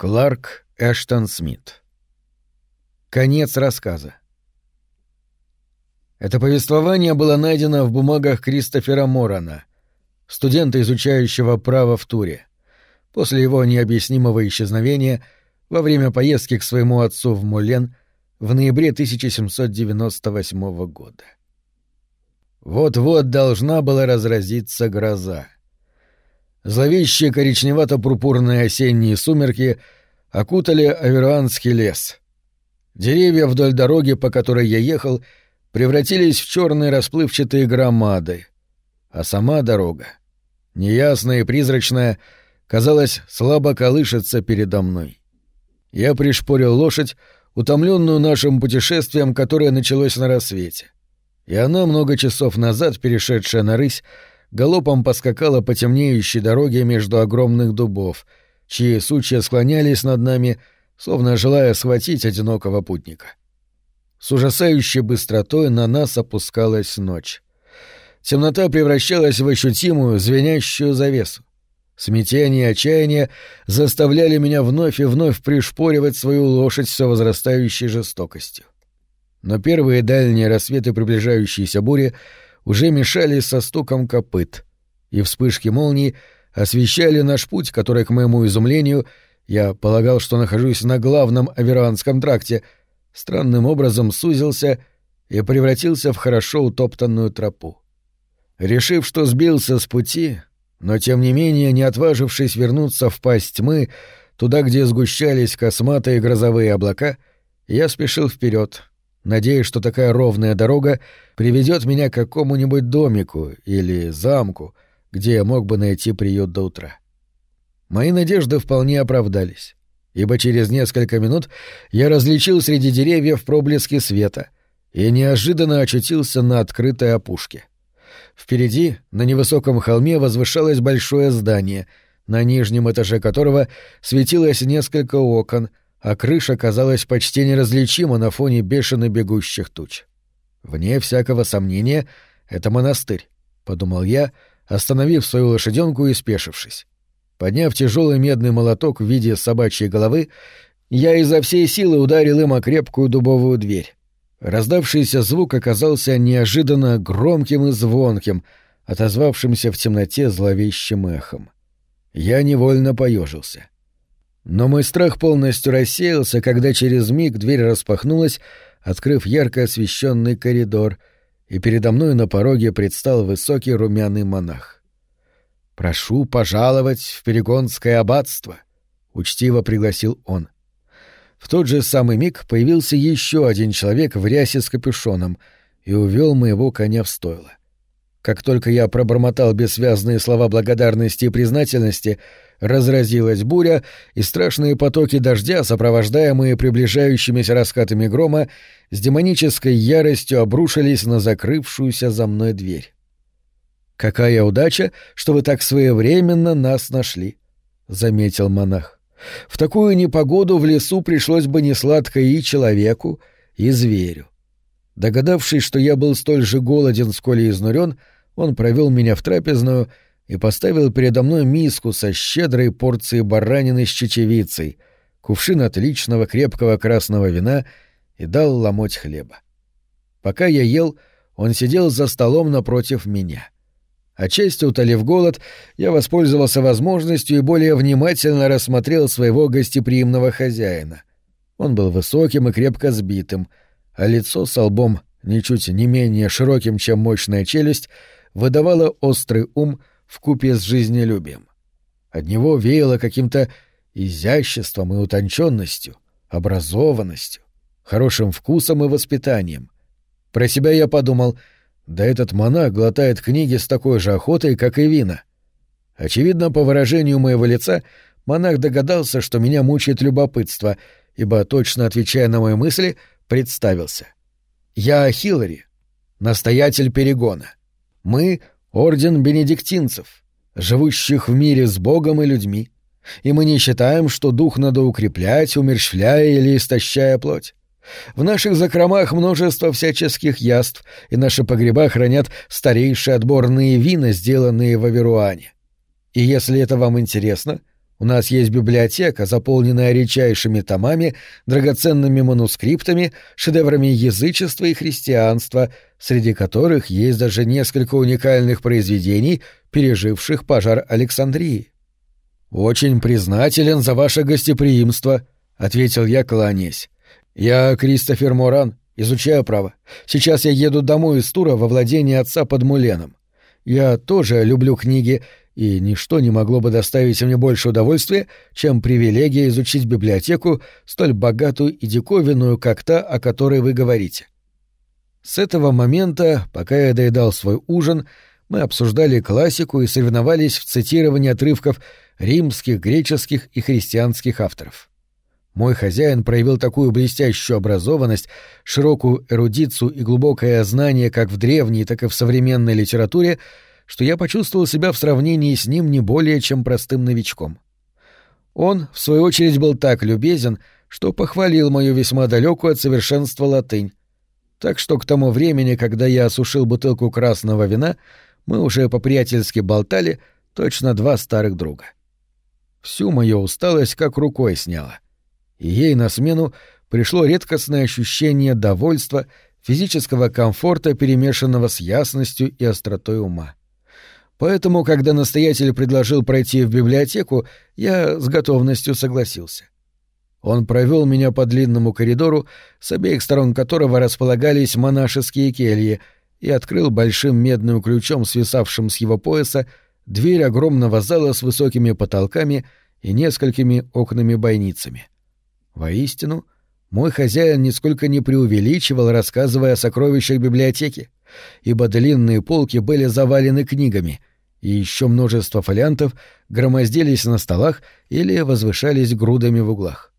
Кларк Эштон Смит. Конец рассказа. Это повествование было найдено в бумагах Кристофера Морана, студента, изучающего право в Туре, после его необъяснимого исчезновения во время поездки к своему отцу в Мулен в ноябре 1798 года. Вот-вот должна была разразиться гроза. Зловещие коричневато-пурпурные осенние сумерки окутали Аверуанский лес. Деревья вдоль дороги, по которой я ехал, превратились в черные расплывчатые громады, а сама дорога, неясная и призрачная, казалось, слабо колышется передо мной. Я пришпорил лошадь, утомленную нашим путешествием, которое началось на рассвете. И она, много часов назад, перешедшая на рысь, галопом поскакала по темнеющей дороге между огромных дубов, чьи сучья склонялись над нами, словно желая схватить одинокого путника. С ужасающей быстротой на нас опускалась ночь. Темнота превращалась в ощутимую, звенящую завесу. Смятение и отчаяние заставляли меня вновь и вновь пришпоривать свою лошадь все возрастающей жестокостью. Но первые дальние рассветы приближающейся бури уже мешались со стуком копыт, и вспышки молний освещали наш путь, который, к моему изумлению, я полагал, что нахожусь на главном Аверанском тракте, странным образом сузился и превратился в хорошо утоптанную тропу. Решив, что сбился с пути, но тем не менее не отважившись вернуться в пасть тьмы, туда, где сгущались косматые грозовые облака, я спешил вперед, надеясь, что такая ровная дорога приведет меня к какому-нибудь домику или замку, где я мог бы найти приют до утра. Мои надежды вполне оправдались, ибо через несколько минут я различил среди деревьев проблески света и неожиданно очутился на открытой опушке. Впереди, на невысоком холме, возвышалось большое здание, на нижнем этаже которого светилось несколько окон — а крыша казалась почти неразличима на фоне бешено бегущих туч. Вне всякого сомнения, это монастырь, — подумал я, остановив свою лошаденку и спешившись. Подняв тяжелый медный молоток в виде собачьей головы, я изо всей силы ударил им о крепкую дубовую дверь. Раздавшийся звук оказался неожиданно громким и звонким, отозвавшимся в темноте зловещим эхом. Я невольно поежился. Но мой страх полностью рассеялся, когда через миг дверь распахнулась, открыв ярко освещенный коридор, и передо мной на пороге предстал высокий румяный монах. «Прошу пожаловать в Перегонское аббатство», — учтиво пригласил он. В тот же самый миг появился еще один человек в рясе с капюшоном и увел моего коня в стойло. Как только я пробормотал бессвязные слова благодарности и признательности, разразилась буря, и страшные потоки дождя, сопровождаемые приближающимися раскатами грома, с демонической яростью обрушились на закрывшуюся за мной дверь. «Какая удача, что вы так своевременно нас нашли», — заметил монах. «В такую непогоду в лесу пришлось бы несладко и человеку, и зверю». Догадавшись, что я был столь же голоден, сколь и изнурен, он провел меня в трапезную и поставил передо мной миску со щедрой порцией баранины с чечевицей, кувшин отличного крепкого красного вина и дал ломоть хлеба. Пока я ел, он сидел за столом напротив меня. Отчасти утолив голод, я воспользовался возможностью и более внимательно рассмотрел своего гостеприимного хозяина. Он был высоким и крепко сбитым, а лицо с лбом, ничуть не менее широким, чем мощная челюсть, выдавало острый ум в купе с жизнелюбием. От него веяло каким-то изяществом и утонченностью, образованностью, хорошим вкусом и воспитанием. Про себя я подумал, да этот монах глотает книги с такой же охотой, как и вина. Очевидно, по выражению моего лица, монах догадался, что меня мучает любопытство, ибо, точно отвечая на мои мысли, представился. «Я Хиллари, настоятель Перегона. Мы орден бенедиктинцев, живущих в мире с Богом и людьми, и мы не считаем, что дух надо укреплять, умерщвляя или истощая плоть. В наших закромах множество всяческих яств, и наши погреба хранят старейшие отборные вина, сделанные в Аверуане. И если это вам интересно, У нас есть библиотека, заполненная редчайшими томами, драгоценными манускриптами, шедеврами язычества и христианства, среди которых есть даже несколько уникальных произведений, переживших пожар Александрии. «Очень признателен за ваше гостеприимство», — ответил я, кланяясь. «Я Кристофер Моран, изучаю право. Сейчас я еду домой из тура во владение отца под Муленом. Я тоже люблю книги и ничто не могло бы доставить мне больше удовольствия, чем привилегия изучить библиотеку, столь богатую и диковинную, как та, о которой вы говорите. С этого момента, пока я доедал свой ужин, мы обсуждали классику и соревновались в цитировании отрывков римских, греческих и христианских авторов. Мой хозяин проявил такую блестящую образованность, широкую эрудицию и глубокое знание как в древней, так и в современной литературе, что я почувствовал себя в сравнении с ним не более чем простым новичком. Он, в свою очередь, был так любезен, что похвалил мою весьма далекую от совершенства латынь. Так что к тому времени, когда я осушил бутылку красного вина, мы уже по-приятельски болтали, точно два старых друга. Всю мою усталость как рукой сняло. И ей на смену пришло редкостное ощущение довольства, физического комфорта, перемешанного с ясностью и остротой ума. Поэтому, когда настоятель предложил пройти в библиотеку, я с готовностью согласился. Он провел меня по длинному коридору, с обеих сторон которого располагались монашеские кельи, и открыл большим медным ключом, свисавшим с его пояса, дверь огромного зала с высокими потолками и несколькими окнами-бойницами. Воистину, мой хозяин нисколько не преувеличивал, рассказывая о сокровищах библиотеки, ибо длинные полки были завалены книгами — и еще множество фолиантов громоздились на столах или возвышались грудами в углах.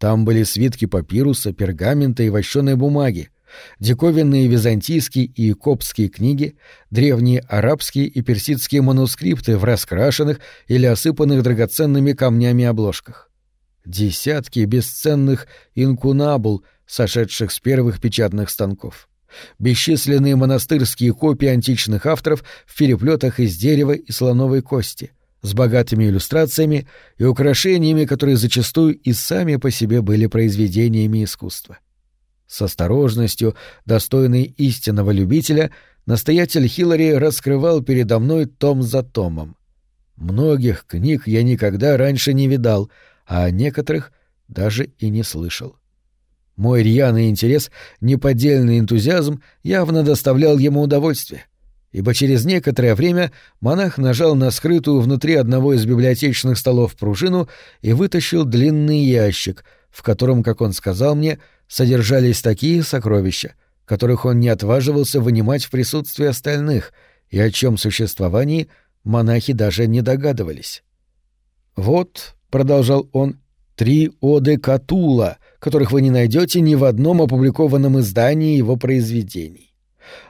Там были свитки папируса, пергамента и вощеной бумаги, диковинные византийские и коптские книги, древние арабские и персидские манускрипты в раскрашенных или осыпанных драгоценными камнями обложках. Десятки бесценных инкунабул, сошедших с первых печатных станков бесчисленные монастырские копии античных авторов в переплетах из дерева и слоновой кости, с богатыми иллюстрациями и украшениями, которые зачастую и сами по себе были произведениями искусства. С осторожностью, достойной истинного любителя, настоятель Хиллари раскрывал передо мной том за томом. Многих книг я никогда раньше не видал, а о некоторых даже и не слышал. Мой рьяный интерес, неподдельный энтузиазм явно доставлял ему удовольствие, ибо через некоторое время монах нажал на скрытую внутри одного из библиотечных столов пружину и вытащил длинный ящик, в котором, как он сказал мне, содержались такие сокровища, которых он не отваживался вынимать в присутствии остальных, и о чем существовании монахи даже не догадывались. «Вот», — продолжал он, — «три оды Катула — которых вы не найдете ни в одном опубликованном издании его произведений.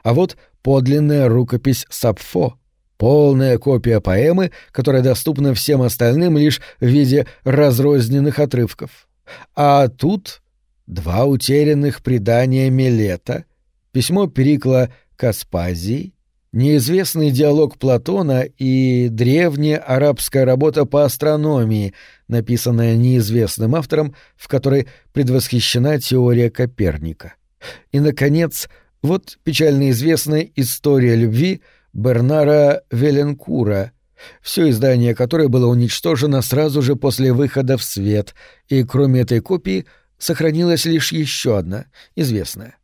А вот подлинная рукопись Сапфо, полная копия поэмы, которая доступна всем остальным лишь в виде разрозненных отрывков. А тут два утерянных предания Милета, письмо Перикла Каспазии, неизвестный диалог Платона и древняя арабская работа по астрономии, написанная неизвестным автором, в которой предвосхищена теория Коперника. И, наконец, вот печально известная история любви Бернара Веленкура, все издание которой было уничтожено сразу же после выхода в свет, и кроме этой копии сохранилась лишь еще одна, известная.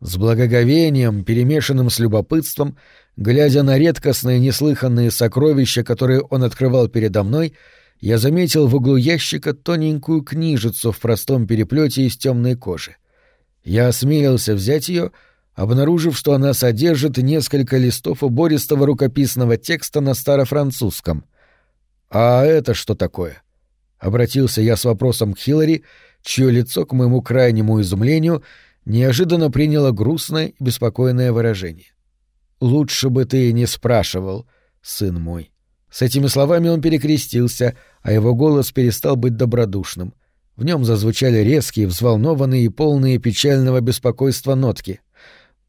С благоговением, перемешанным с любопытством, глядя на редкостные неслыханные сокровища, которые он открывал передо мной, я заметил в углу ящика тоненькую книжицу в простом переплете из темной кожи. Я осмелился взять ее, обнаружив, что она содержит несколько листов убористого рукописного текста на старофранцузском. «А это что такое?» — обратился я с вопросом к Хиллари, чье лицо, к моему крайнему изумлению, — неожиданно приняло грустное и беспокойное выражение. «Лучше бы ты не спрашивал, сын мой». С этими словами он перекрестился, а его голос перестал быть добродушным. В нем зазвучали резкие, взволнованные и полные печального беспокойства нотки.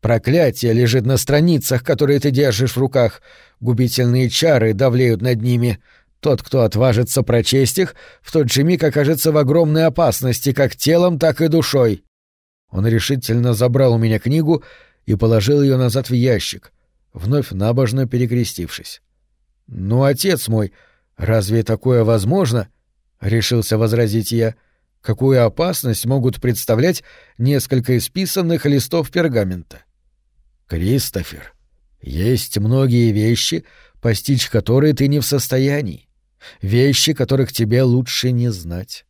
«Проклятие лежит на страницах, которые ты держишь в руках. Губительные чары давлеют над ними. Тот, кто отважится прочесть их, в тот же миг окажется в огромной опасности как телом, так и душой. Он решительно забрал у меня книгу и положил ее назад в ящик, вновь набожно перекрестившись. «Ну, отец мой, разве такое возможно?» — решился возразить я. «Какую опасность могут представлять несколько исписанных листов пергамента?» «Кристофер, есть многие вещи, постичь которые ты не в состоянии вещи, которых тебе лучше не знать.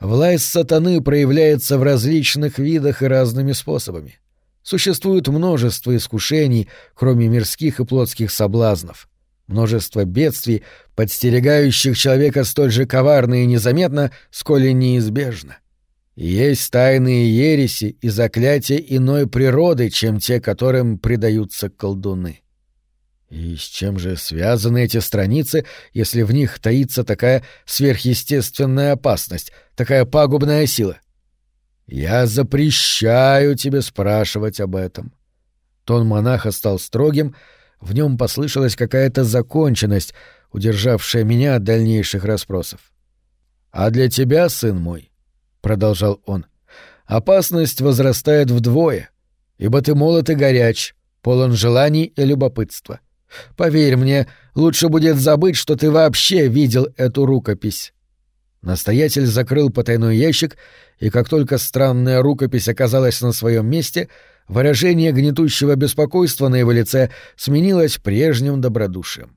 Власть сатаны проявляется в различных видах и разными способами. Существует множество искушений, кроме мирских и плотских соблазнов, множество бедствий, подстерегающих человека столь же коварно и незаметно, сколь и неизбежно. Есть тайные ереси и заклятия иной природы, чем те, которым предаются колдуны. И с чем же связаны эти страницы, если в них таится такая сверхъестественная опасность, такая пагубная сила? Я запрещаю тебе спрашивать об этом. Тон монаха стал строгим, в нем послышалась какая-то законченность, удержавшая меня от дальнейших расспросов. А для тебя, сын мой, продолжал он, опасность возрастает вдвое, ибо ты молод и горяч, полон желаний и любопытства. Поверь мне, лучше будет забыть, что ты вообще видел эту рукопись. Настоятель закрыл потайной ящик, и как только странная рукопись оказалась на своем месте, выражение гнетущего беспокойства на его лице сменилось прежним добродушием.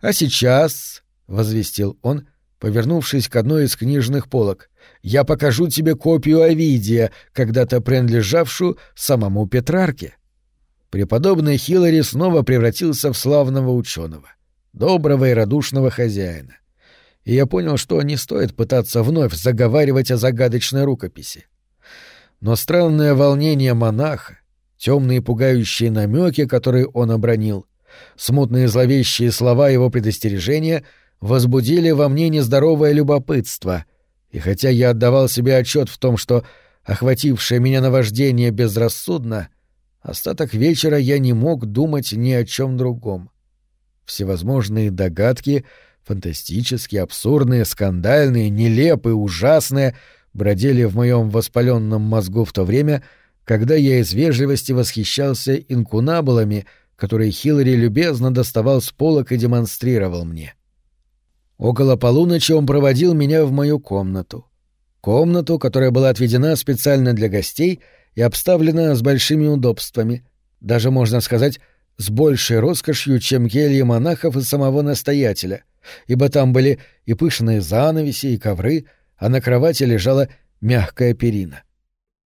«А сейчас», — возвестил он, повернувшись к одной из книжных полок, — «я покажу тебе копию Овидия, когда-то принадлежавшую самому Петрарке» преподобный Хиллари снова превратился в славного ученого, доброго и радушного хозяина. И я понял, что не стоит пытаться вновь заговаривать о загадочной рукописи. Но странное волнение монаха, темные пугающие намеки, которые он обронил, смутные зловещие слова его предостережения возбудили во мне нездоровое любопытство, и хотя я отдавал себе отчет в том, что охватившее меня наваждение безрассудно — Остаток вечера я не мог думать ни о чем другом. Всевозможные догадки, фантастические, абсурдные, скандальные, нелепые, ужасные, бродили в моем воспаленном мозгу в то время, когда я из вежливости восхищался инкунабулами, которые Хиллари любезно доставал с полок и демонстрировал мне. Около полуночи он проводил меня в мою комнату. Комнату, которая была отведена специально для гостей — и обставлена с большими удобствами, даже, можно сказать, с большей роскошью, чем кельи монахов и самого настоятеля, ибо там были и пышные занавеси, и ковры, а на кровати лежала мягкая перина.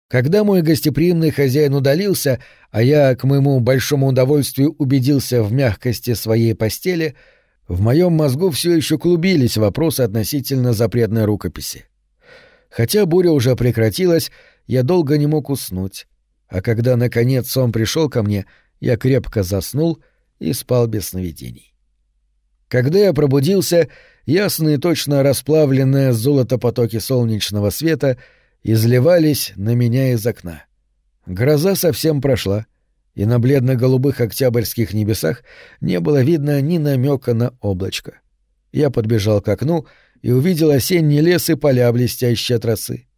Когда мой гостеприимный хозяин удалился, а я, к моему большому удовольствию, убедился в мягкости своей постели, в моем мозгу все еще клубились вопросы относительно запретной рукописи. Хотя буря уже прекратилась, я долго не мог уснуть, а когда, наконец, сон пришел ко мне, я крепко заснул и спал без сновидений. Когда я пробудился, ясные точно расплавленные золотопотоки солнечного света изливались на меня из окна. Гроза совсем прошла, и на бледно-голубых октябрьских небесах не было видно ни намека на облачко. Я подбежал к окну и увидел осенний лес и поля, блестящие от.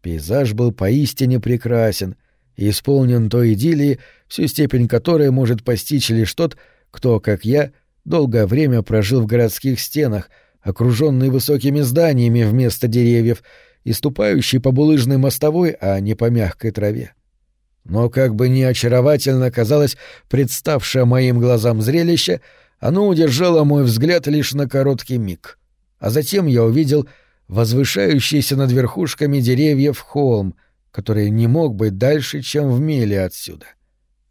Пейзаж был поистине прекрасен и исполнен той идиллии, всю степень которой может постичь лишь тот, кто, как я, долгое время прожил в городских стенах, окруженный высокими зданиями вместо деревьев и ступающий по булыжной мостовой, а не по мягкой траве. Но как бы ни очаровательно казалось представшее моим глазам зрелище, оно удержало мой взгляд лишь на короткий миг. А затем я увидел возвышающийся над верхушками деревьев холм, который не мог быть дальше, чем в миле отсюда.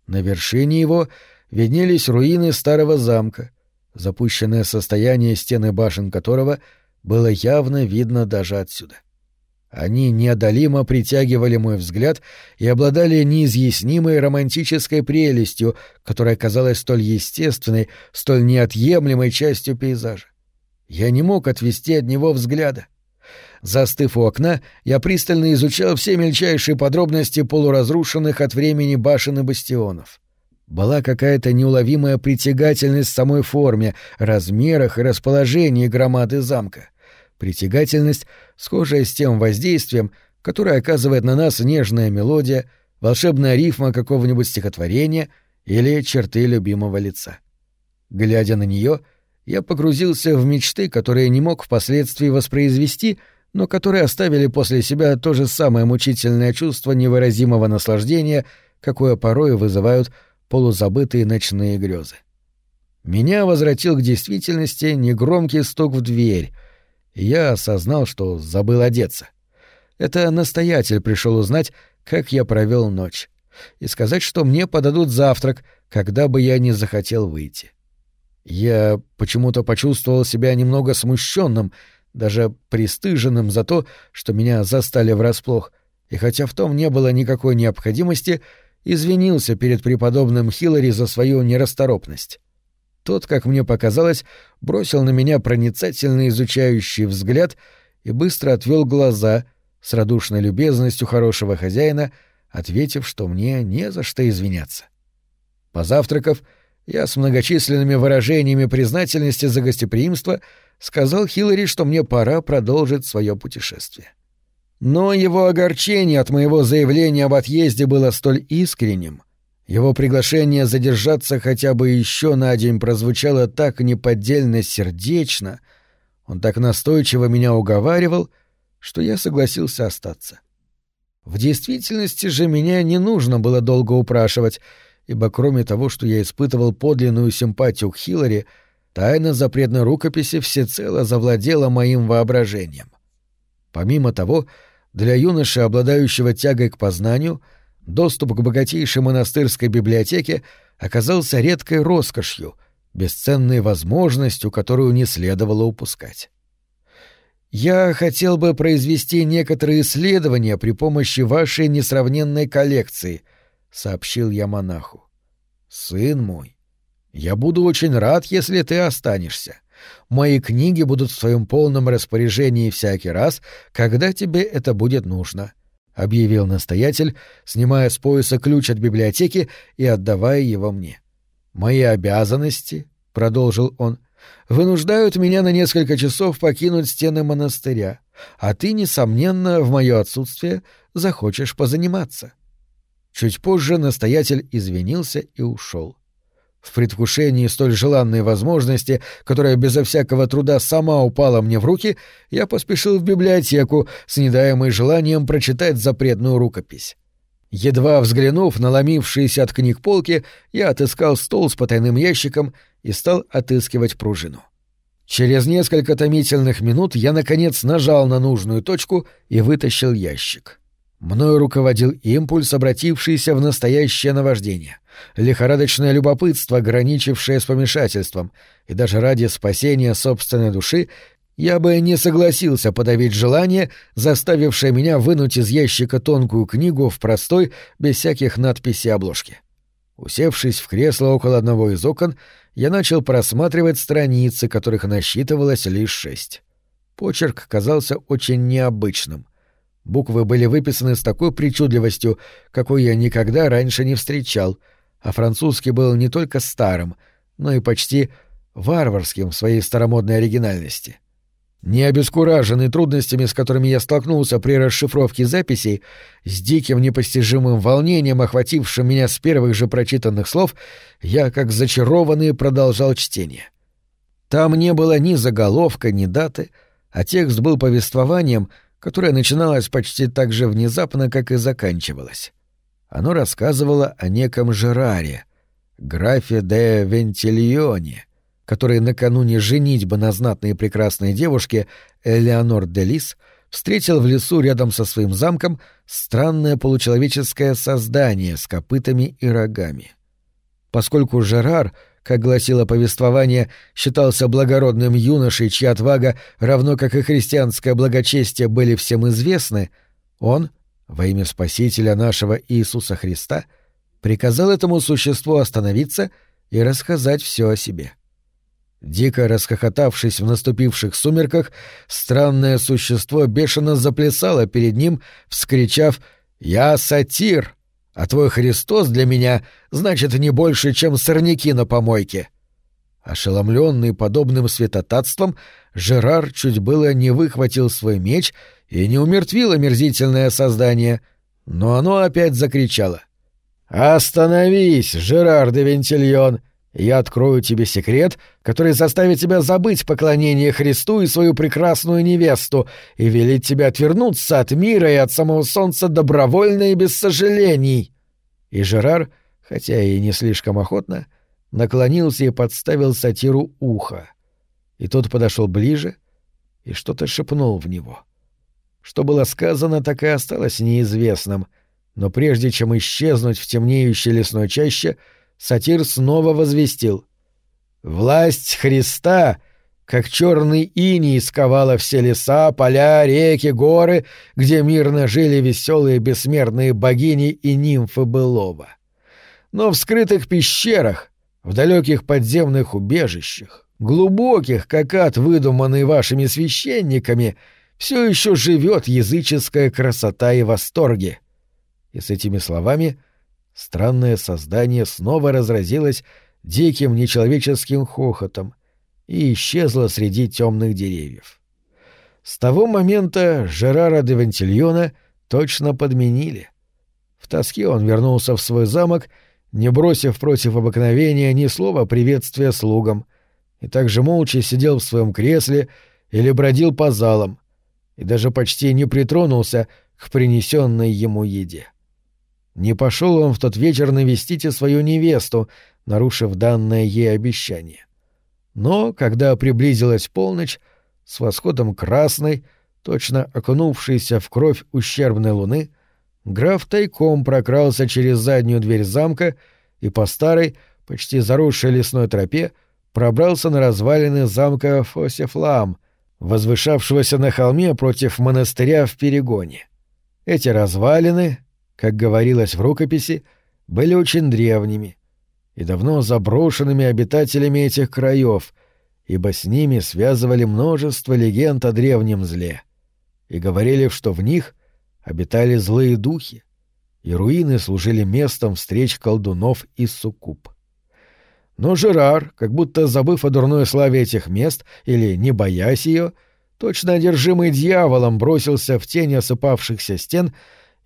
На вершине его виднелись руины старого замка, запущенное состояние стены башен которого было явно видно даже отсюда. Они неодолимо притягивали мой взгляд и обладали неизъяснимой романтической прелестью, которая казалась столь естественной, столь неотъемлемой частью пейзажа. Я не мог отвести от него взгляда. Застыв у окна, я пристально изучал все мельчайшие подробности полуразрушенных от времени башен и бастионов. была какая-то неуловимая притягательность самой форме, размерах и расположении громады замка. Притягательность, схожая с тем воздействием, которое оказывает на нас нежная мелодия, волшебная рифма какого-нибудь стихотворения или черты любимого лица. Глядя на нее, я погрузился в мечты, которые не мог впоследствии воспроизвести, но которые оставили после себя то же самое мучительное чувство невыразимого наслаждения, какое порой вызывают полузабытые ночные грезы. Меня возвратил к действительности негромкий стук в дверь, я осознал, что забыл одеться. Это настоятель пришел узнать, как я провел ночь, и сказать, что мне подадут завтрак, когда бы я не захотел выйти. Я почему-то почувствовал себя немного смущенным, даже пристыженным за то, что меня застали врасплох, и хотя в том не было никакой необходимости, извинился перед преподобным Хиллари за свою нерасторопность. Тот, как мне показалось, бросил на меня проницательно изучающий взгляд и быстро отвел глаза с радушной любезностью хорошего хозяина, ответив, что мне не за что извиняться. Позавтракав, я с многочисленными выражениями признательности за гостеприимство сказал Хиллари, что мне пора продолжить свое путешествие. Но его огорчение от моего заявления об отъезде было столь искренним, его приглашение задержаться хотя бы еще на день прозвучало так неподдельно сердечно, он так настойчиво меня уговаривал, что я согласился остаться. В действительности же меня не нужно было долго упрашивать, ибо кроме того, что я испытывал подлинную симпатию к Хиллари, тайна запретной рукописи всецело завладела моим воображением. Помимо того, для юноши, обладающего тягой к познанию, доступ к богатейшей монастырской библиотеке оказался редкой роскошью, бесценной возможностью, которую не следовало упускать. Я хотел бы произвести некоторые исследования при помощи вашей несравненной коллекции, сообщил я монаху. Сын мой, я буду очень рад, если ты останешься. Мои книги будут в твоем полном распоряжении всякий раз, когда тебе это будет нужно, объявил настоятель, снимая с пояса ключ от библиотеки и отдавая его мне. Мои обязанности, продолжил он, вынуждают меня на несколько часов покинуть стены монастыря, а ты, несомненно, в мое отсутствие захочешь позаниматься. Чуть позже настоятель извинился и ушел. В предвкушении столь желанной возможности, которая безо всякого труда сама упала мне в руки, я поспешил в библиотеку с недаемой желанием прочитать запретную рукопись. Едва взглянув на ломившиеся от книг полки, я отыскал стол с потайным ящиком и стал отыскивать пружину. Через несколько томительных минут я, наконец, нажал на нужную точку и вытащил ящик. Мною руководил импульс, обратившийся в настоящее наваждение — лихорадочное любопытство, граничившее с помешательством, и даже ради спасения собственной души я бы не согласился подавить желание, заставившее меня вынуть из ящика тонкую книгу в простой, без всяких надписей обложке. Усевшись в кресло около одного из окон, я начал просматривать страницы, которых насчитывалось лишь шесть. Почерк казался очень необычным. Буквы были выписаны с такой причудливостью, какой я никогда раньше не встречал — а французский был не только старым, но и почти варварским в своей старомодной оригинальности. Не обескураженный трудностями, с которыми я столкнулся при расшифровке записей, с диким непостижимым волнением, охватившим меня с первых же прочитанных слов, я, как зачарованный, продолжал чтение. Там не было ни заголовка, ни даты, а текст был повествованием, которое начиналось почти так же внезапно, как и заканчивалось. Оно рассказывало о неком Жераре, графе де Вентильоне, который накануне женитьбы на знатной и прекрасной девушке Элеонор де Лис встретил в лесу рядом со своим замком странное получеловеческое создание с копытами и рогами. Поскольку Жерар, как гласило повествование, считался благородным юношей, чья отвага, равно как и христианское благочестие, были всем известны, он, во имя Спасителя нашего Иисуса Христа, приказал этому существу остановиться и рассказать все о себе. Дико расхохотавшись в наступивших сумерках, странное существо бешено заплясало перед ним, вскричав «Я сатир!», а твой Христос для меня значит не больше, чем сорняки на помойке». Ошеломленный подобным святотатством, Жерар чуть было не выхватил свой меч и не умертвил омерзительное создание, но оно опять закричало. «Остановись, Жерар де Вентильон! Я открою тебе секрет, который заставит тебя забыть поклонение Христу и свою прекрасную невесту и велит тебе отвернуться от мира и от самого солнца добровольно и без сожалений». И Жерар, хотя и не слишком охотно, — наклонился и подставил сатиру ухо. И тот подошел ближе и что-то шепнул в него. Что было сказано, так и осталось неизвестным, но прежде чем исчезнуть в темнеющей лесной чаще, сатир снова возвестил. «Власть Христа!» как черный иней сковала все леса, поля, реки, горы, где мирно жили веселые бессмертные богини и нимфы былого. Но в скрытых пещерах, в далеких подземных убежищах, глубоких, как ад, выдуманный вашими священниками, все еще живет языческая красота и восторги. И с этими словами странное создание снова разразилось диким нечеловеческим хохотом и исчезло среди темных деревьев. С того момента Жерара де Вентильона точно подменили. В тоске он вернулся в свой замок — не бросив против обыкновения ни слова приветствия слугам, и также молча сидел в своем кресле или бродил по залам, и даже почти не притронулся к принесенной ему еде. Не пошел он в тот вечер навестить свою невесту, нарушив данное ей обещание. Но, когда приблизилась полночь, с восходом красной, точно окунувшейся в кровь ущербной луны, граф тайком прокрался через заднюю дверь замка и по старой, почти заросшей лесной тропе, пробрался на развалины замка Фосефлам, возвышавшегося на холме против монастыря в Перегоне. Эти развалины, как говорилось в рукописи, были очень древними и давно заброшенными обитателями этих краев, ибо с ними связывали множество легенд о древнем зле, и говорили, что в них обитали злые духи, и руины служили местом встреч колдунов и суккуб. Но Жерар, как будто забыв о дурной славе этих мест или не боясь ее, точно одержимый дьяволом бросился в тень осыпавшихся стен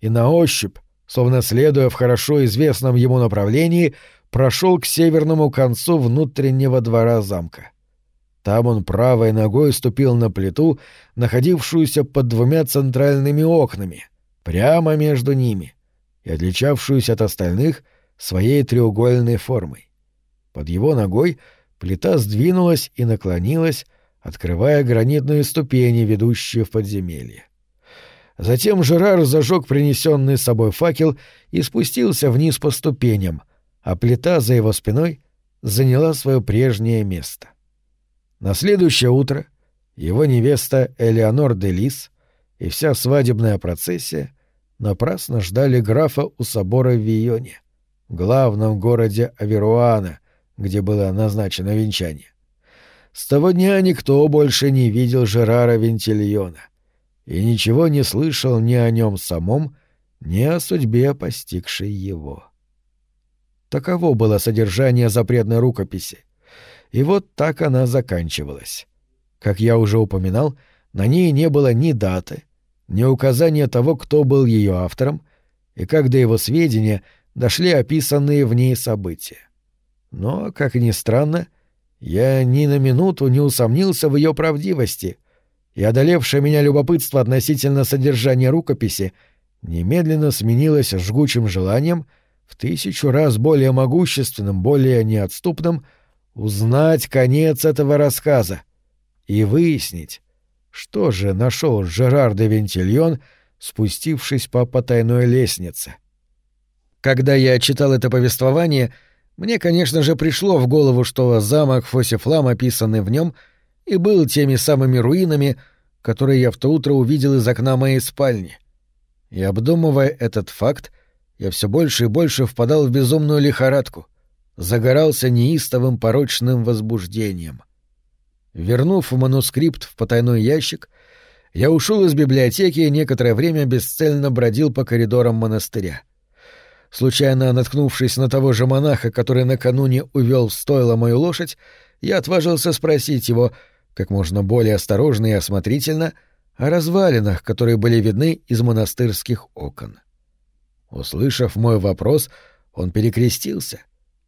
и на ощупь, словно следуя в хорошо известном ему направлении, прошел к северному концу внутреннего двора замка. Там он правой ногой ступил на плиту, находившуюся под двумя центральными окнами, прямо между ними, и отличавшуюся от остальных своей треугольной формой. Под его ногой плита сдвинулась и наклонилась, открывая гранитные ступени, ведущие в подземелье. Затем Жерар зажег принесенный с собой факел и спустился вниз по ступеням, а плита за его спиной заняла свое прежнее место. На следующее утро его невеста Элеонор де Лис и вся свадебная процессия напрасно ждали графа у собора в Вионе, главном городе Аверуана, где было назначено венчание. С того дня никто больше не видел Жерара Вентильона и ничего не слышал ни о нем самом, ни о судьбе, постигшей его. Таково было содержание запретной рукописи, и вот так она заканчивалась. Как я уже упоминал, на ней не было ни даты, ни указания того, кто был ее автором, и как до его сведения дошли описанные в ней события. Но, как ни странно, я ни на минуту не усомнился в ее правдивости, и одолевшее меня любопытство относительно содержания рукописи немедленно сменилось жгучим желанием, в тысячу раз более могущественным, более неотступным — узнать конец этого рассказа и выяснить, что же нашел Жерар де Вентильон, спустившись по потайной лестнице. Когда я читал это повествование, мне, конечно же, пришло в голову, что замок Фосифлам, описанный в нем, и был теми самыми руинами, которые я в то утро увидел из окна моей спальни. И обдумывая этот факт, я все больше и больше впадал в безумную лихорадку — загорался неистовым порочным возбуждением. Вернув манускрипт в потайной ящик, я ушел из библиотеки и некоторое время бесцельно бродил по коридорам монастыря. Случайно наткнувшись на того же монаха, который накануне увел в стойло мою лошадь, я отважился спросить его, как можно более осторожно и осмотрительно, о развалинах, которые были видны из монастырских окон. Услышав мой вопрос, он перекрестился.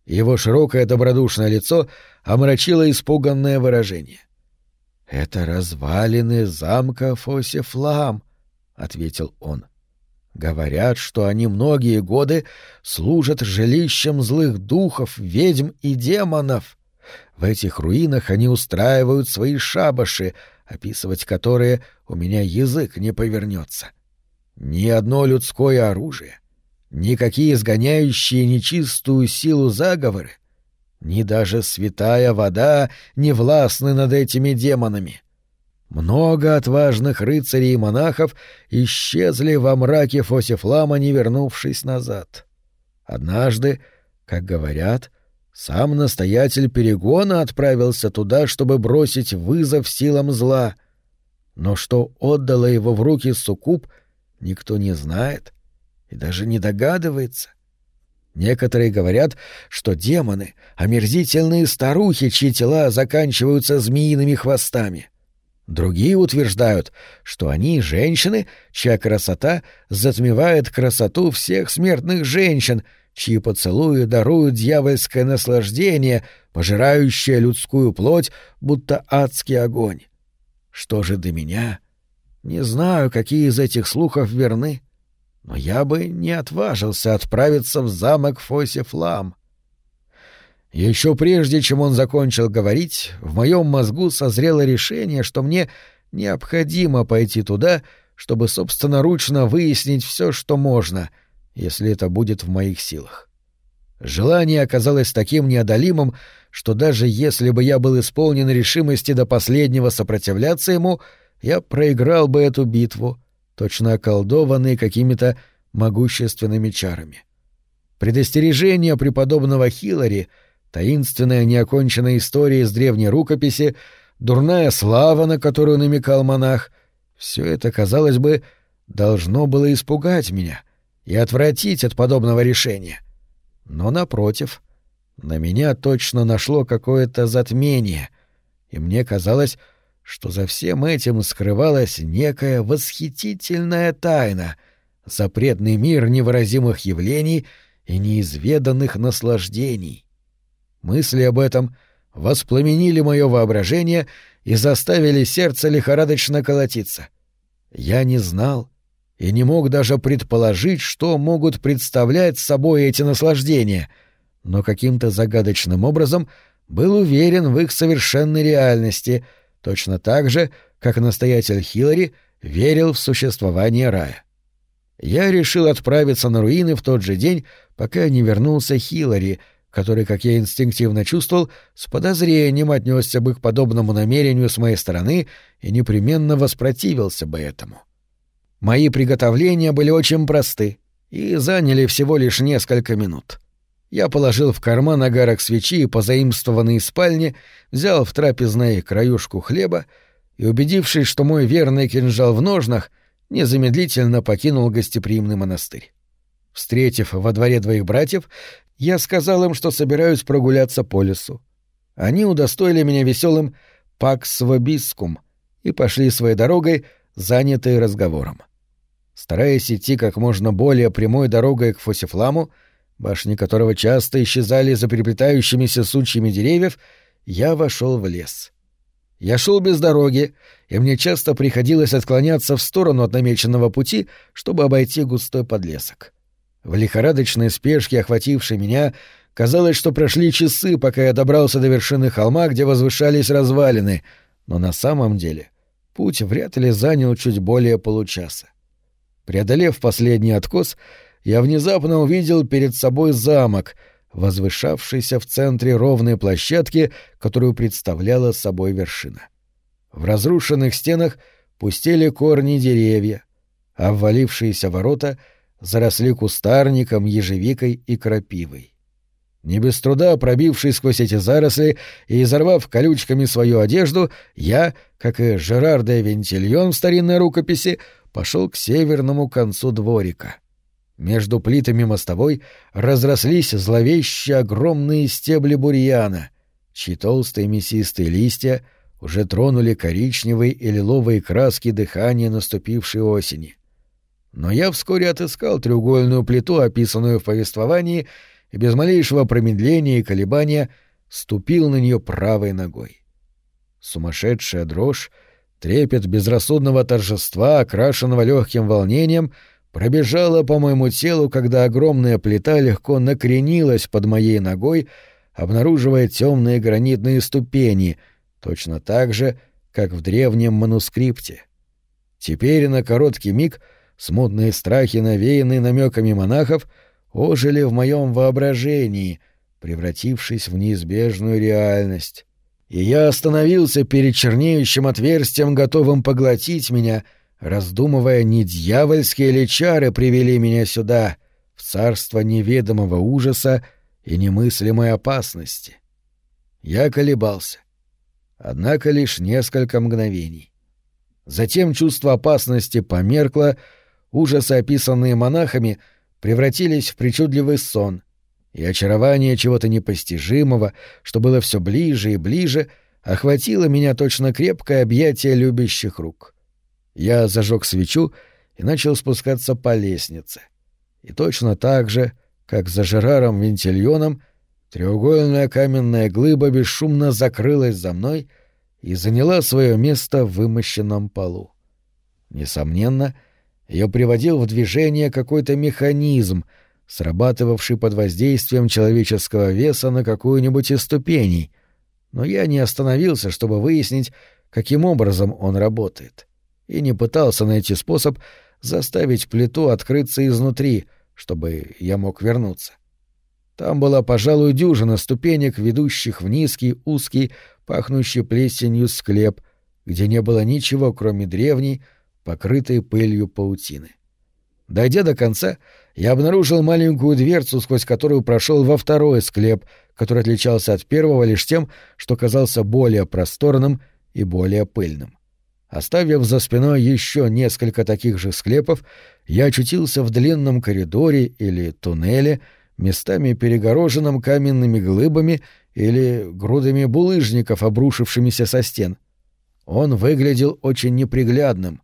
Его широкое добродушное лицо омрачило испуганное выражение. — Это развалины замка Фосифлам, — ответил он. — Говорят, что они многие годы служат жилищем злых духов, ведьм и демонов. В этих руинах они устраивают свои шабаши, описывать которые у меня язык не повернется. Ни одно людское оружие, никакие изгоняющие нечистую силу заговоры — ни даже святая вода не властны над этими демонами. Много отважных рыцарей и монахов исчезли во мраке Фосифлама, не вернувшись назад. Однажды, как говорят, сам настоятель перегона отправился туда, чтобы бросить вызов силам зла. Но что отдало его в руки Сукуб, никто не знает и даже не догадывается. Некоторые говорят, что демоны — омерзительные старухи, чьи тела заканчиваются змеиными хвостами. Другие утверждают, что они — женщины, чья красота затмевает красоту всех смертных женщин, чьи поцелуи даруют дьявольское наслаждение, пожирающее людскую плоть, будто адский огонь. Что же до меня? Не знаю, какие из этих слухов верны но я бы не отважился отправиться в замок Фосифлам. Еще прежде, чем он закончил говорить, в моем мозгу созрело решение, что мне необходимо пойти туда, чтобы собственноручно выяснить все, что можно, если это будет в моих силах. Желание оказалось таким неодолимым, что даже если бы я был исполнен решимости до последнего сопротивляться ему, я проиграл бы эту битву, точно околдованные какими-то могущественными чарами. Предостережение преподобного Хилари, таинственная неоконченная история из древней рукописи, дурная слава, на которую намекал монах — все это, казалось бы, должно было испугать меня и отвратить от подобного решения. Но, напротив, на меня точно нашло какое-то затмение, и мне казалось, что за всем этим скрывалась некая восхитительная тайна, запретный мир невыразимых явлений и неизведанных наслаждений. Мысли об этом воспламенили мое воображение и заставили сердце лихорадочно колотиться. Я не знал и не мог даже предположить, что могут представлять собой эти наслаждения, но каким-то загадочным образом был уверен в их совершенной реальности — точно так же, как настоятель Хиллари верил в существование рая. Я решил отправиться на руины в тот же день, пока не вернулся Хиллари, который, как я инстинктивно чувствовал, с подозрением отнесся бы к подобному намерению с моей стороны и непременно воспротивился бы этому. Мои приготовления были очень просты и заняли всего лишь несколько минут. Я положил в карман огарок свечи, позаимствованный из спальни, взял в трапезной краюшку хлеба и, убедившись, что мой верный кинжал в ножнах, незамедлительно покинул гостеприимный монастырь. Встретив во дворе двоих братьев, я сказал им, что собираюсь прогуляться по лесу. Они удостоили меня веселым «пакс вобискум» и пошли своей дорогой, занятые разговором. Стараясь идти как можно более прямой дорогой к Фосифламу, башни которого часто исчезали за переплетающимися сучьями деревьев, я вошел в лес. Я шел без дороги, и мне часто приходилось отклоняться в сторону от намеченного пути, чтобы обойти густой подлесок. В лихорадочной спешке, охватившей меня, казалось, что прошли часы, пока я добрался до вершины холма, где возвышались развалины, но на самом деле путь вряд ли занял чуть более получаса. Преодолев последний откос, я внезапно увидел перед собой замок, возвышавшийся в центре ровной площадки, которую представляла собой вершина. В разрушенных стенах пустели корни деревья, а ввалившиеся ворота заросли кустарником, ежевикой и крапивой. Не без труда пробившись сквозь эти заросли и изорвав колючками свою одежду, я, как и Жерар де Вентильон в старинной рукописи, пошел к северному концу дворика — Между плитами мостовой разрослись зловещие огромные стебли бурьяна, чьи толстые мясистые листья уже тронули коричневые и лиловые краски дыхания наступившей осени. Но я вскоре отыскал треугольную плиту, описанную в повествовании, и без малейшего промедления и колебания ступил на нее правой ногой. Сумасшедшая дрожь, трепет безрассудного торжества, окрашенного легким волнением — пробежала по моему телу, когда огромная плита легко накренилась под моей ногой, обнаруживая темные гранитные ступени, точно так же, как в древнем манускрипте. Теперь на короткий миг смутные страхи, навеянные намеками монахов, ожили в моем воображении, превратившись в неизбежную реальность. И я остановился перед чернеющим отверстием, готовым поглотить меня — раздумывая, не дьявольские ли чары привели меня сюда, в царство неведомого ужаса и немыслимой опасности. Я колебался. Однако лишь несколько мгновений. Затем чувство опасности померкло, ужасы, описанные монахами, превратились в причудливый сон, и очарование чего-то непостижимого, что было все ближе и ближе, охватило меня точно крепкое объятие любящих рук. Я зажег свечу и начал спускаться по лестнице. И точно так же, как за Жераром Вентильоном, треугольная каменная глыба бесшумно закрылась за мной и заняла свое место в вымощенном полу. Несомненно, ее приводил в движение какой-то механизм, срабатывавший под воздействием человеческого веса на какую-нибудь из ступеней, но я не остановился, чтобы выяснить, каким образом он работает и не пытался найти способ заставить плиту открыться изнутри, чтобы я мог вернуться. Там была, пожалуй, дюжина ступенек, ведущих в низкий, узкий, пахнущий плесенью склеп, где не было ничего, кроме древней, покрытой пылью паутины. Дойдя до конца, я обнаружил маленькую дверцу, сквозь которую прошел во второй склеп, который отличался от первого лишь тем, что казался более просторным и более пыльным. Оставив за спиной еще несколько таких же склепов, я очутился в длинном коридоре или туннеле, местами перегороженном каменными глыбами или грудами булыжников, обрушившимися со стен. Он выглядел очень неприглядным,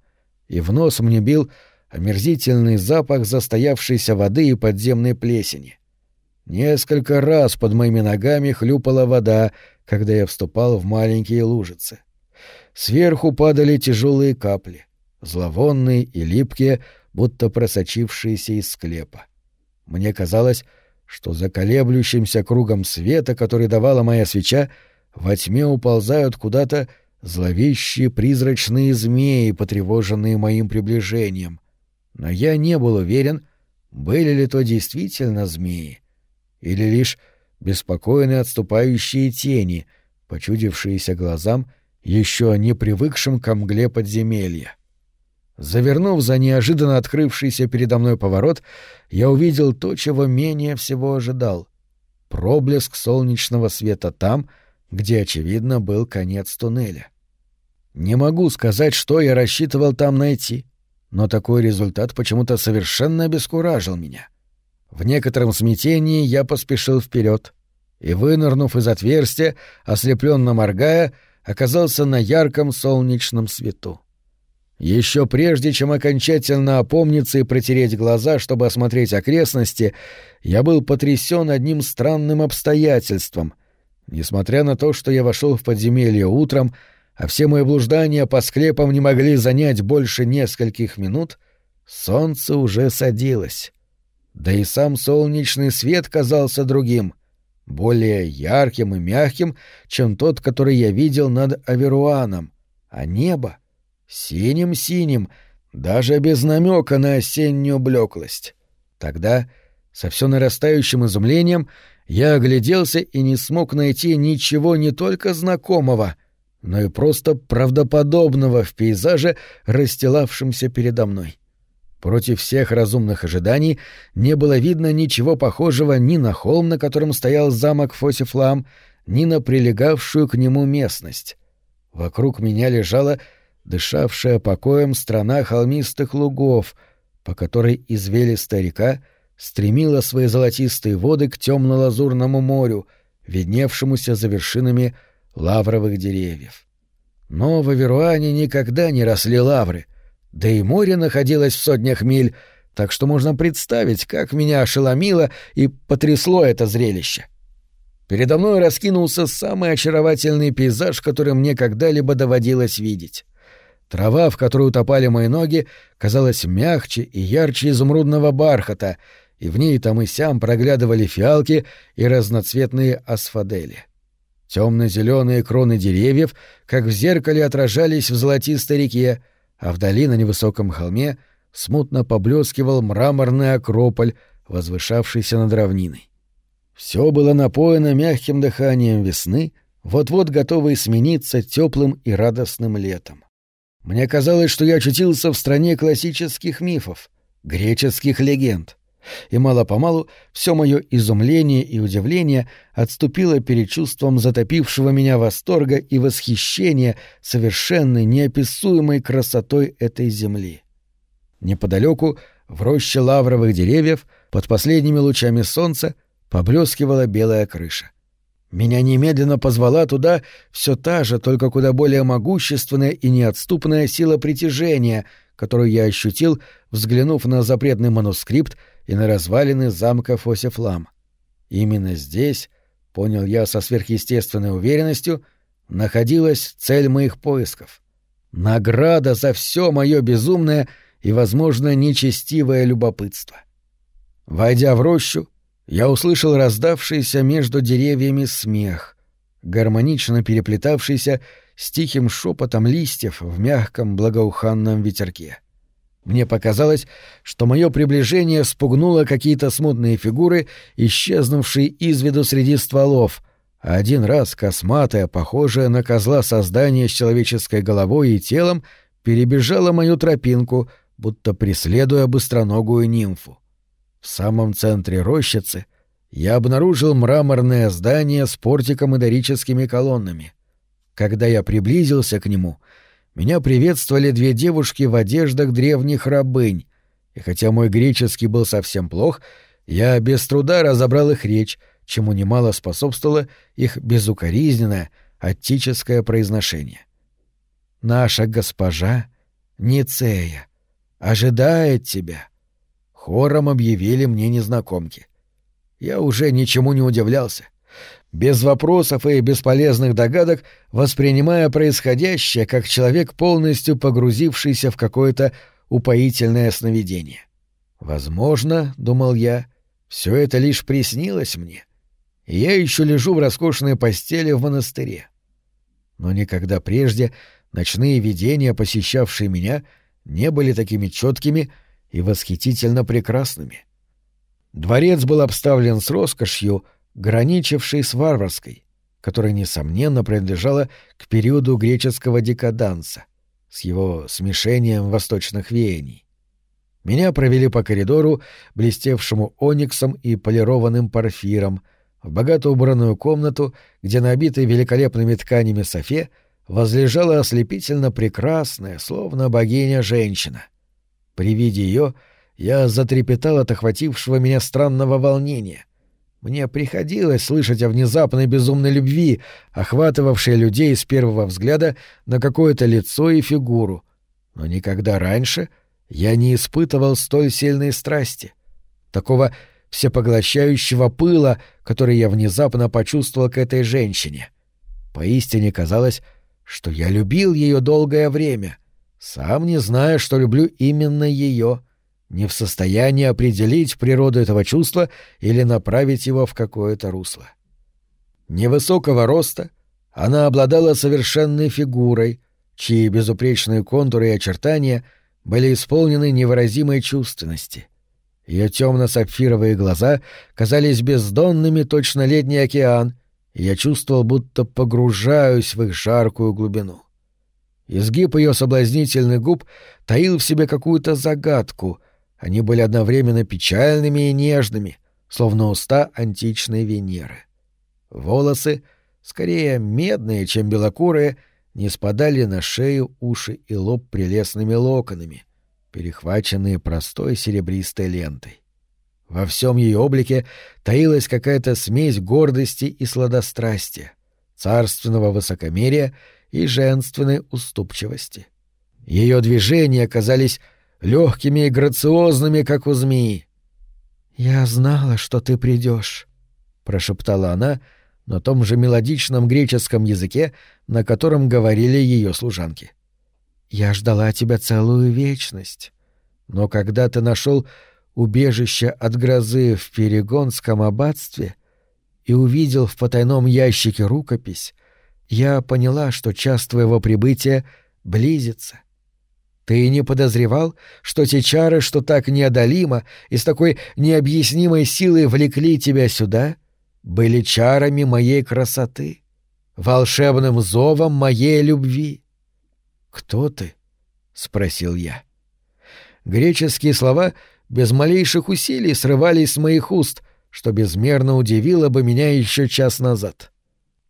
и в нос мне бил омерзительный запах застоявшейся воды и подземной плесени. Несколько раз под моими ногами хлюпала вода, когда я вступал в маленькие лужицы. — Сверху падали тяжелые капли, зловонные и липкие, будто просочившиеся из склепа. Мне казалось, что за колеблющимся кругом света, который давала моя свеча, во тьме уползают куда-то зловещие призрачные змеи, потревоженные моим приближением. Но я не был уверен, были ли то действительно змеи, или лишь беспокойные отступающие тени, почудившиеся глазам — еще не привыкшим к мгле подземелья. Завернув за неожиданно открывшийся передо мной поворот, я увидел то, чего менее всего ожидал — проблеск солнечного света там, где, очевидно, был конец туннеля. Не могу сказать, что я рассчитывал там найти, но такой результат почему-то совершенно обескуражил меня. В некотором смятении я поспешил вперед и, вынырнув из отверстия, ослепленно моргая, — оказался на ярком солнечном свету. Еще прежде, чем окончательно опомниться и протереть глаза, чтобы осмотреть окрестности, я был потрясен одним странным обстоятельством. Несмотря на то, что я вошел в подземелье утром, а все мои блуждания по склепам не могли занять больше нескольких минут, солнце уже садилось. Да и сам солнечный свет казался другим — более ярким и мягким, чем тот, который я видел над Аверуаном, а небо — синим-синим, даже без намека на осеннюю блеклость. Тогда, со все нарастающим изумлением, я огляделся и не смог найти ничего не только знакомого, но и просто правдоподобного в пейзаже, расстилавшемся передо мной. Против всех разумных ожиданий не было видно ничего похожего ни на холм, на котором стоял замок Фосифлам, ни на прилегавшую к нему местность. Вокруг меня лежала дышавшая покоем страна холмистых лугов, по которой извилистая река стремила свои золотистые воды к темно-лазурному морю, видневшемуся за вершинами лавровых деревьев. Но в Аверуане никогда не росли лавры, да и море находилось в сотнях миль, так что можно представить, как меня ошеломило и потрясло это зрелище. Передо мной раскинулся самый очаровательный пейзаж, который мне когда-либо доводилось видеть. Трава, в которую утопали мои ноги, казалась мягче и ярче изумрудного бархата, и в ней там и сям проглядывали фиалки и разноцветные асфадели. Темно-зеленые кроны деревьев, как в зеркале, отражались в золотистой реке, а вдали на невысоком холме смутно поблескивал мраморный акрополь, возвышавшийся над равниной. Все было напоено мягким дыханием весны, вот-вот готовой смениться теплым и радостным летом. Мне казалось, что я очутился в стране классических мифов, греческих легенд. И мало-помалу все мое изумление и удивление отступило перед чувством затопившего меня восторга и восхищения совершенной неописуемой красотой этой земли. Неподалеку, в роще лавровых деревьев, под последними лучами солнца, поблескивала белая крыша. Меня немедленно позвала туда все та же, только куда более могущественная и неотступная сила притяжения, которую я ощутил, взглянув на запретный манускрипт и на развалины замка Фосифлам. Именно здесь, понял я со сверхъестественной уверенностью, находилась цель моих поисков. Награда за все мое безумное и, возможно, нечестивое любопытство. Войдя в рощу, я услышал раздавшийся между деревьями смех, гармонично переплетавшийся с тихим шепотом листьев в мягком благоуханном ветерке. Мне показалось, что мое приближение спугнуло какие-то смутные фигуры, исчезнувшие из виду среди стволов, один раз косматая, похожая на козла создание с человеческой головой и телом, перебежала мою тропинку, будто преследуя быстроногую нимфу. В самом центре рощицы я обнаружил мраморное здание с портиком и дорическими колоннами. Когда я приблизился к нему, меня приветствовали две девушки в одеждах древних рабынь, и хотя мой греческий был совсем плох, я без труда разобрал их речь, чему немало способствовало их безукоризненное аттическое произношение. «Наша госпожа, Ницея, ожидает тебя», Хором объявили мне незнакомки. Я уже ничему не удивлялся. Без вопросов и бесполезных догадок, воспринимая происходящее как человек, полностью погрузившийся в какое-то упоительное сновидение. Возможно, — думал я, — все это лишь приснилось мне. Я еще лежу в роскошной постели в монастыре. Но никогда прежде ночные видения, посещавшие меня, не были такими четкими и восхитительно прекрасными. Дворец был обставлен с роскошью, граничившей с варварской, которая, несомненно, принадлежала к периоду греческого декаданса, с его смешением восточных веяний. Меня провели по коридору, блестевшему ониксом и полированным порфиром, в богато убранную комнату, где на обитой великолепными тканями софе возлежала ослепительно прекрасная, словно богиня-женщина. При виде ее я затрепетал от охватившего меня странного волнения. Мне приходилось слышать о внезапной безумной любви, охватывавшей людей с первого взгляда на какое-то лицо и фигуру. Но никогда раньше я не испытывал столь сильной страсти, такого всепоглощающего пыла, который я внезапно почувствовал к этой женщине. Поистине казалось, что я любил ее долгое время, сам не зная, что люблю именно ее, не в состоянии определить природу этого чувства или направить его в какое-то русло. Невысокого роста она обладала совершенной фигурой, чьи безупречные контуры и очертания были исполнены невыразимой чувственности. Ее темно-сапфировые глаза казались бездонными точно летний океан, и я чувствовал, будто погружаюсь в их жаркую глубину. Изгиб ее соблазнительных губ таил в себе какую-то загадку. Они были одновременно печальными и нежными, словно уста античной Венеры. Волосы, скорее медные, чем белокурые, не спадали на шею, уши и лоб прелестными локонами. перехваченные простой серебристой лентой. Во всем ее облике таилась какая-то смесь гордости и сладострастия, царственного высокомерия и женственной уступчивости. Ее движения казались легкими и грациозными, как у змеи. «Я знала, что ты придешь», — прошептала она на том же мелодичном греческом языке, на котором говорили ее служанки. «Я ждала тебя целую вечность, но когда ты нашел убежище от грозы в Перегонском аббатстве и увидел в потайном ящике рукопись, я поняла, что час твоего прибытия близится. Ты не подозревал, что те чары, что так неодолимо и с такой необъяснимой силой влекли тебя сюда, были чарами моей красоты, волшебным зовом моей любви? Кто ты? — спросил я. Греческие слова без малейших усилий срывались с моих уст, что безмерно удивило бы меня еще час назад.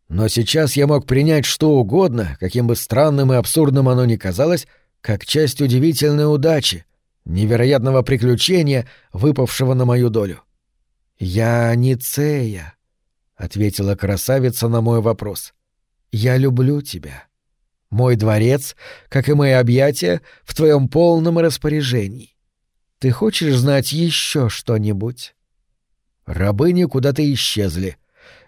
Но сейчас я мог принять что угодно, каким бы странным и абсурдным оно ни казалось, как часть удивительной удачи, невероятного приключения, выпавшего на мою долю. «Я Ницея», — ответила красавица на мой вопрос. «Я люблю тебя. Мой дворец, как и мои объятия, в твоем полном распоряжении. Ты хочешь знать еще что-нибудь?» Рабыни куда-то исчезли.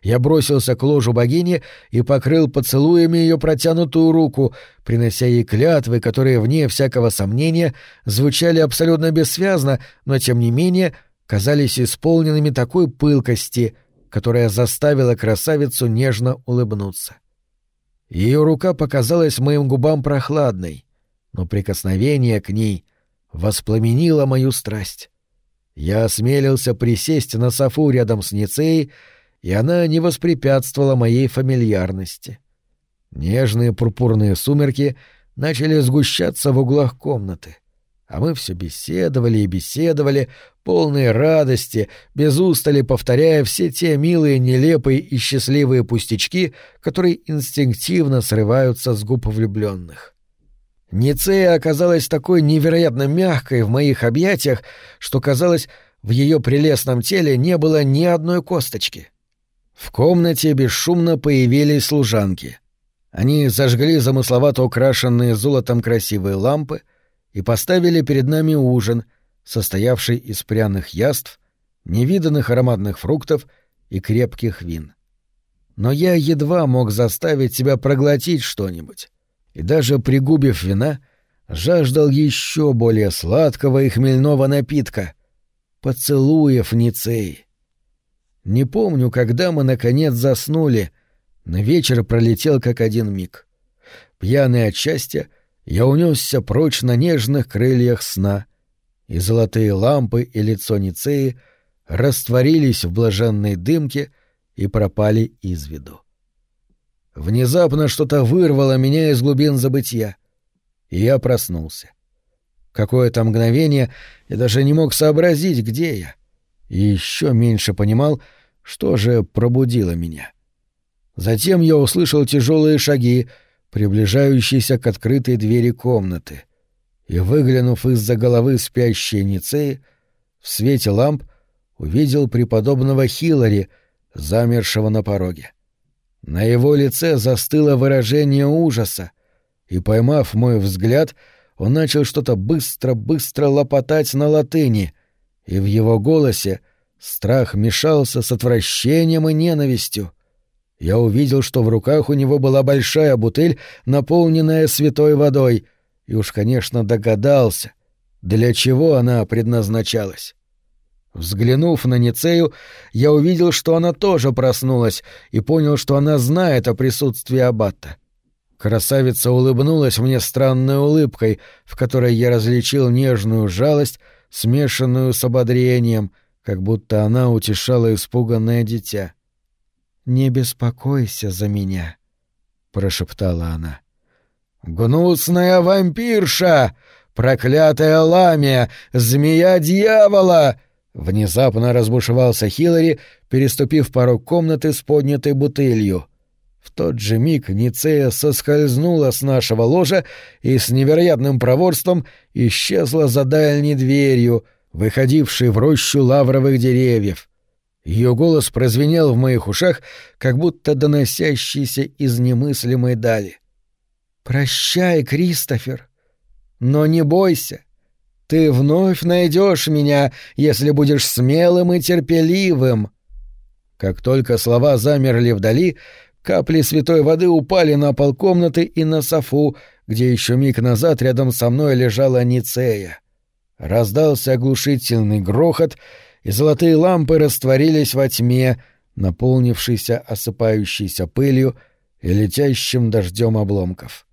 Я бросился к ложу богини и покрыл поцелуями ее протянутую руку, принося ей клятвы, которые, вне всякого сомнения, звучали абсолютно бессвязно, но, тем не менее, казались исполненными такой пылкости, которая заставила красавицу нежно улыбнуться. Ее рука показалась моим губам прохладной, но прикосновение к ней воспламенила мою страсть. Я осмелился присесть на софу рядом с Ницеей, и она не воспрепятствовала моей фамильярности. Нежные пурпурные сумерки начали сгущаться в углах комнаты, а мы все беседовали и беседовали, полные радости, без устали повторяя все те милые, нелепые и счастливые пустячки, которые инстинктивно срываются с губ влюбленных. Ницея оказалась такой невероятно мягкой в моих объятиях, что, казалось, в ее прелестном теле не было ни одной косточки. В комнате бесшумно появились служанки. Они зажгли замысловато украшенные золотом красивые лампы и поставили перед нами ужин, состоявший из пряных яств, невиданных ароматных фруктов и крепких вин. Но я едва мог заставить себя проглотить что-нибудь и даже пригубив вина, жаждал еще более сладкого и хмельного напитка — поцелуев Ницеи. Не помню, когда мы наконец заснули, но вечер пролетел как один миг. Пьяный от счастья, я унесся прочь на нежных крыльях сна, и золотые лампы и лицо Ницеи растворились в блаженной дымке и пропали из виду. Внезапно что-то вырвало меня из глубин забытья, и я проснулся. Какое-то мгновение я даже не мог сообразить, где я, и еще меньше понимал, что же пробудило меня. Затем я услышал тяжелые шаги, приближающиеся к открытой двери комнаты, и, выглянув из-за головы спящей Ницеи, в свете ламп увидел преподобного Хилари, замершего на пороге. На его лице застыло выражение ужаса, и, поймав мой взгляд, он начал что-то быстро-быстро лопотать на латыни, и в его голосе страх мешался с отвращением и ненавистью. Я увидел, что в руках у него была большая бутыль, наполненная святой водой, и уж, конечно, догадался, для чего она предназначалась. Взглянув на Ницею, я увидел, что она тоже проснулась, и понял, что она знает о присутствии Аббата. Красавица улыбнулась мне странной улыбкой, в которой я различил нежную жалость, смешанную с ободрением, как будто она утешала испуганное дитя. «Не беспокойся за меня», — прошептала она. «Гнусная вампирша! Проклятая ламия! Змея дьявола!» Внезапно разбушевался Хиллари, переступив порог комнаты с поднятой бутылью. В тот же миг Ницея соскользнула с нашего ложа и с невероятным проворством исчезла за дальней дверью, выходившей в рощу лавровых деревьев. Ее голос прозвенел в моих ушах, как будто доносящийся из немыслимой дали. «Прощай, Кристофер, но не бойся. Ты вновь найдешь меня, если будешь смелым и терпеливым». Как только слова замерли вдали, капли святой воды упали на пол комнаты и на софу, где еще миг назад рядом со мной лежала Ницея. Раздался оглушительный грохот, и золотые лампы растворились во тьме, наполнившейся осыпающейся пылью и летящим дождем обломков.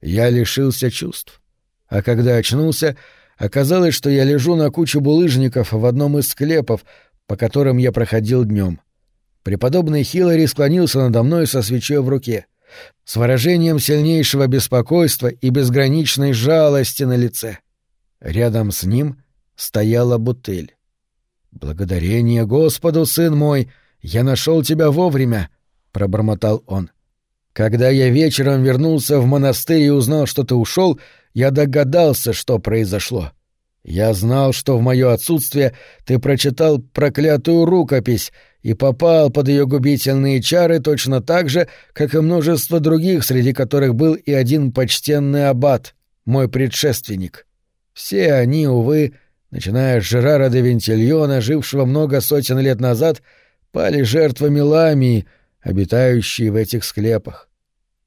Я лишился чувств. А когда очнулся, оказалось, что я лежу на куче булыжников в одном из склепов, по которым я проходил днем. Преподобный Хиллари склонился надо мной со свечой в руке, с выражением сильнейшего беспокойства и безграничной жалости на лице. Рядом с ним стояла бутыль. «Благодарение Господу, сын мой, я нашел тебя вовремя», — пробормотал он. «Когда я вечером вернулся в монастырь и узнал, что ты ушел, я догадался, что произошло. Я знал, что в мое отсутствие ты прочитал проклятую рукопись и попал под ее губительные чары точно так же, как и множество других, среди которых был и один почтенный аббат, мой предшественник. Все они, увы, начиная с Жерара де Вентильона, жившего много сотен лет назад, пали жертвами ламии, обитающей в этих склепах.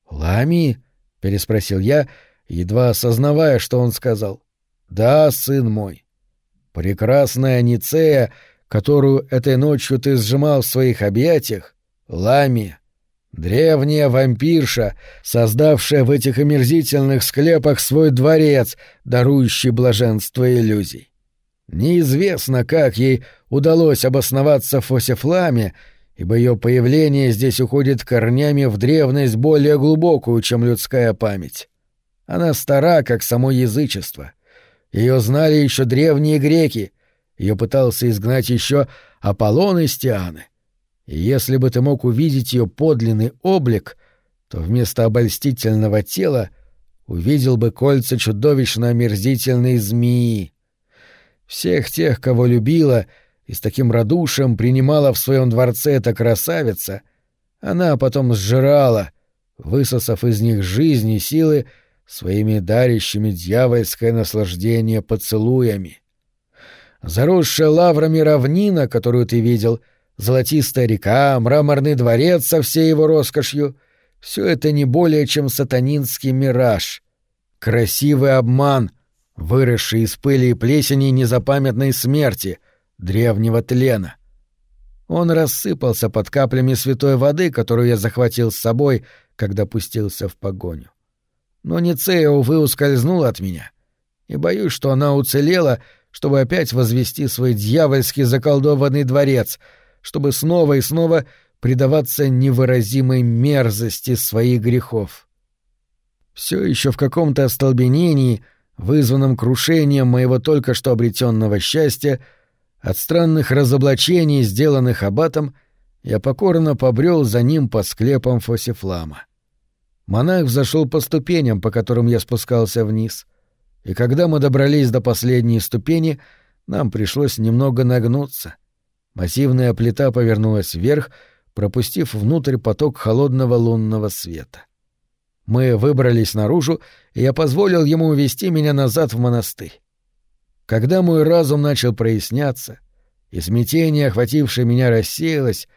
«Ламии?» — переспросил я, едва осознавая, что он сказал. «Да, сын мой. Прекрасная Ницея, которую этой ночью ты сжимал в своих объятиях, ламия, Древняя вампирша, создавшая в этих омерзительных склепах свой дворец, дарующий блаженство иллюзий. Неизвестно, как ей удалось обосноваться в Фосифламе, ибо ее появление здесь уходит корнями в древность более глубокую, чем людская память. Она стара, как само язычество. Ее знали еще древние греки, ее пытался изгнать еще Аполлон из Тианы — и если бы ты мог увидеть ее подлинный облик, то вместо обольстительного тела увидел бы кольца чудовищно омерзительной змеи. Всех тех, кого любила и с таким радушием принимала в своем дворце эта красавица, она потом сжирала, высосав из них жизнь и силы своими дарящими дьявольское наслаждение поцелуями. Заросшая лаврами равнина, которую ты видел — Золотистая река, мраморный дворец со всей его роскошью — все это не более чем сатанинский мираж. Красивый обман, выросший из пыли и плесени незапамятной смерти, древнего тлена. Он рассыпался под каплями святой воды, которую я захватил с собой, когда пустился в погоню. Но Ницея, увы, ускользнула от меня, и боюсь, что она уцелела, чтобы опять возвести свой дьявольский заколдованный дворец — чтобы снова и снова предаваться невыразимой мерзости своих грехов. Все еще в каком-то остолбенении, вызванном крушением моего только что обретенного счастья, от странных разоблачений, сделанных аббатом, я покорно побрел за ним по склепам Фосифлама. Монах взошел по ступеням, по которым я спускался вниз, и когда мы добрались до последней ступени, нам пришлось немного нагнуться — Массивная плита повернулась вверх, пропустив внутрь поток холодного лунного света. Мы выбрались наружу, и я позволил ему увести меня назад в монастырь. Когда мой разум начал проясняться, и смятение, охватившее меня, рассеялось,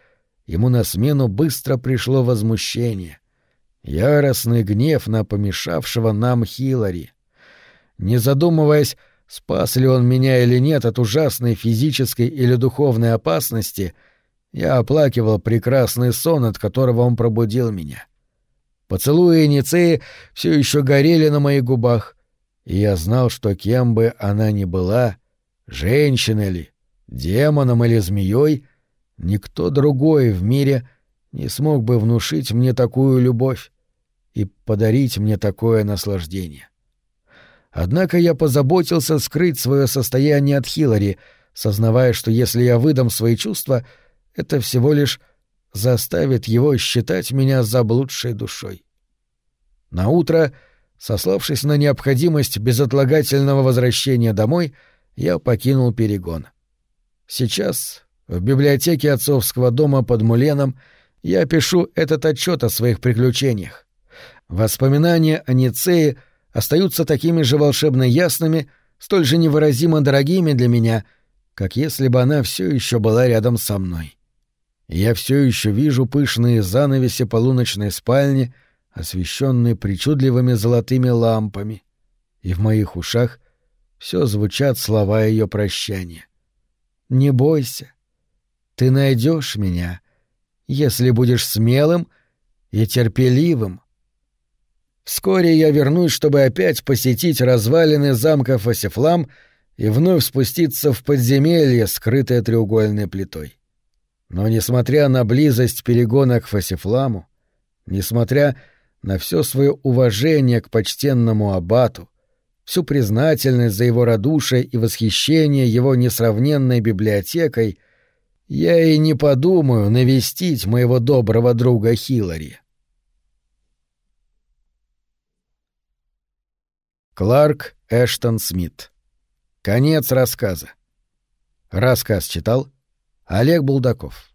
ему на смену быстро пришло возмущение. Яростный гнев на помешавшего нам Хилари. Не задумываясь, спас ли он меня или нет от ужасной физической или духовной опасности, я оплакивал прекрасный сон, от которого он пробудил меня. Поцелуи Ницеи все еще горели на моих губах, и я знал, что кем бы она ни была, женщиной ли, демоном или змеей, никто другой в мире не смог бы внушить мне такую любовь и подарить мне такое наслаждение. Однако я позаботился скрыть свое состояние от Хиллари, сознавая, что если я выдам свои чувства, это всего лишь заставит его считать меня заблудшей душой. На утро, сославшись на необходимость безотлагательного возвращения домой, я покинул перегон. Сейчас, в библиотеке отцовского дома под Муленом, я пишу этот отчет о своих приключениях. Воспоминания о Ницее остаются такими же волшебно ясными, столь же невыразимо дорогими для меня, как если бы она все еще была рядом со мной. Я все еще вижу пышные занавеси полуночной спальни, освещенные причудливыми золотыми лампами, и в моих ушах все звучат слова ее прощания. «Не бойся, ты найдешь меня, если будешь смелым и терпеливым». Вскоре я вернусь, чтобы опять посетить развалины замка Фасифлам и вновь спуститься в подземелье, скрытое треугольной плитой. Но несмотря на близость перегона к Фасифламу, несмотря на все свое уважение к почтенному абату, всю признательность за его радушие и восхищение его несравненной библиотекой, я и не подумаю навестить моего доброго друга Хиллари. Кларк Эштон Смит. Конец рассказа. Рассказ читал Олег Булдаков.